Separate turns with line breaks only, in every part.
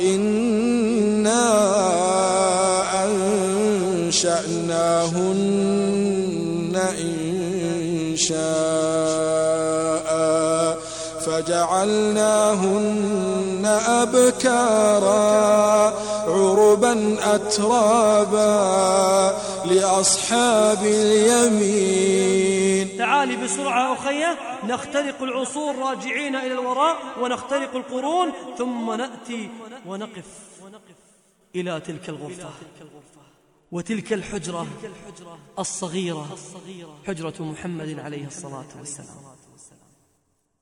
إنا أنشأناهن إن شاء فجعلناهن أبكارا عربا أترابا لأصحاب اليمين
تعالي بسرعة أخية نخترق العصور راجعين إلى الوراء ونخترق القرون ثم نأتي ونقف إلى تلك الغرفة وتلك الحجرة الصغيرة. حجرة محمد عليه الصلاة والسلام.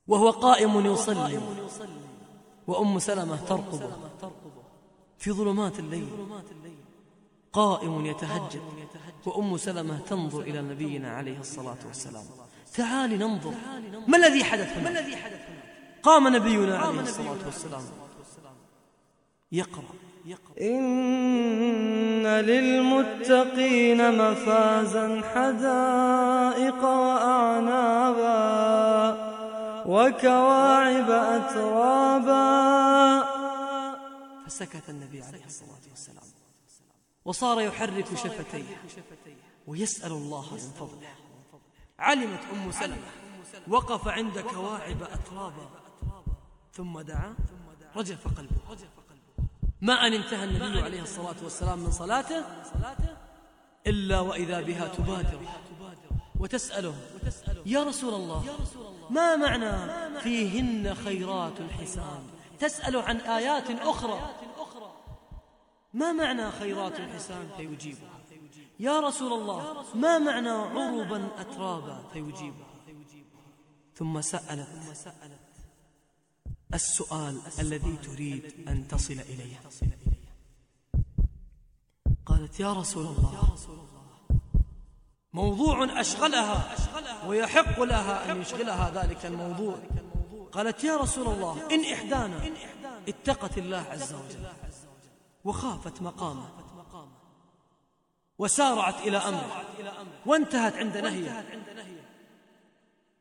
وهو قائم يصلي وأم سلمة ترقبه في ظلمات الليل. قائم يتهجد. وأم سلمة تنظر إلى نبينا عليه الصلاة والسلام. تعالي ننظر. ما الذي حدث هنا قام نبينا عليه الصلاة والسلام. يقرأ.
إن للمتقين مفازا حدائق وأعنابا وكواعب أترابا.
فسكت النبي عليه الصلاة والسلام. وصار يحرك شفتيه ويسأل الله من فضله. علمت أم سلمة وقف عند كواعب أترابا ثم دعا رجف قلبه. ما أن انتهى النبي عليه الصلاة والسلام من صلاته إلا وإذا بها تبادر وتسأله يا رسول الله ما معنى فيهن خيرات حسان تسأل عن آيات أخرى. ما معنى خيرات حسان فيجيبها. يا رسول الله ما معنى عربا أترابا؟ فيجيبها. ثم سألت السؤال الذي تريد أن تصل إليه. قالت يا رسول الله موضوع أشغلها ويحق لها أن يشغلها ذلك الموضوع. قالت يا رسول الله إن إحدانا اتقت الله عز وجل. وخافت مقامه. وسارعت إلى أمره. وانتهت عند نهيه.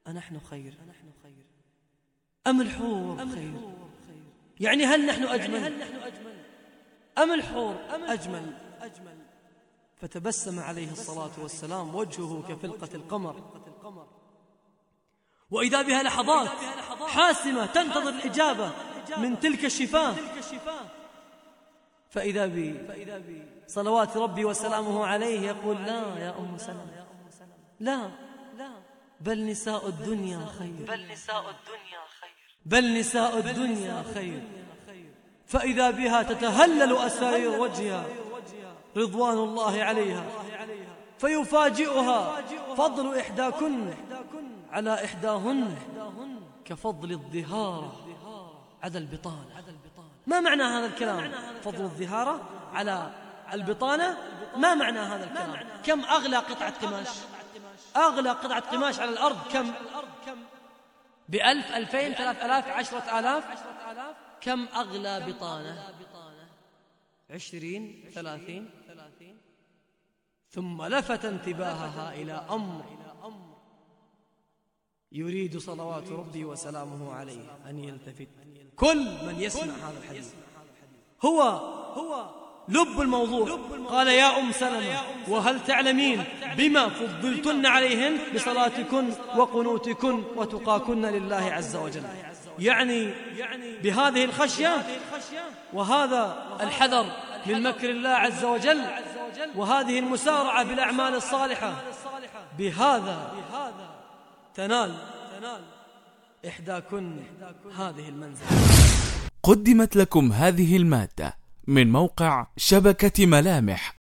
أنحن خير. أم الحور خير؟ يعني هل نحن أجمل؟ أم الحور أجمل؟ فتبسم عليه الصلاة والسلام وجهه كفلقة القمر. وإذا بها لحظات حاسمة تنتظر الإجابة من تلك الشفاة. فإذا بي صلوات ربي وسلامه عليه يقول لا يا أم سلمة. لا. بل نساء الدنيا خير. بل نساء الدنيا خير. بل نساء الدنيا خير. فإذا بها تتهلل أسارير وجهها رضوان الله عليها. فيفاجئها فضل إحداكن على إحداهن كفضل الظهارة على البطانة ما معنى هذا الكلام؟ فضل الظهارة على البطانة ما معنى هذا الكلام؟ كم أغلى قطعة قماش؟ أغلى قطعة قماش على الأرض كم؟ بألف ألفين ثلاث ألاف عشرة آلاف. كم أغلى بطانة؟ عشرين ثلاثين. ثم لفت انتباهها إلى أمر. يريد صلوات ربي وسلامه عليه أن يلتفت. كل من يسمع هذا الحديث. هو هو لب الموضوع. قال يا أم سلمة وهل تعلمين بما فضلتن عليهن بصلاتكن وقنوتكن وتقاكن لله عز وجل. يعني بهذه الخشية وهذا الحذر من مكر الله عز وجل وهذه المسارعة بالأعمال الصالحة. بهذا تنال. إحداكن هذه المنزل
قدمت لكم هذه المادة من موقع شبكة ملامح.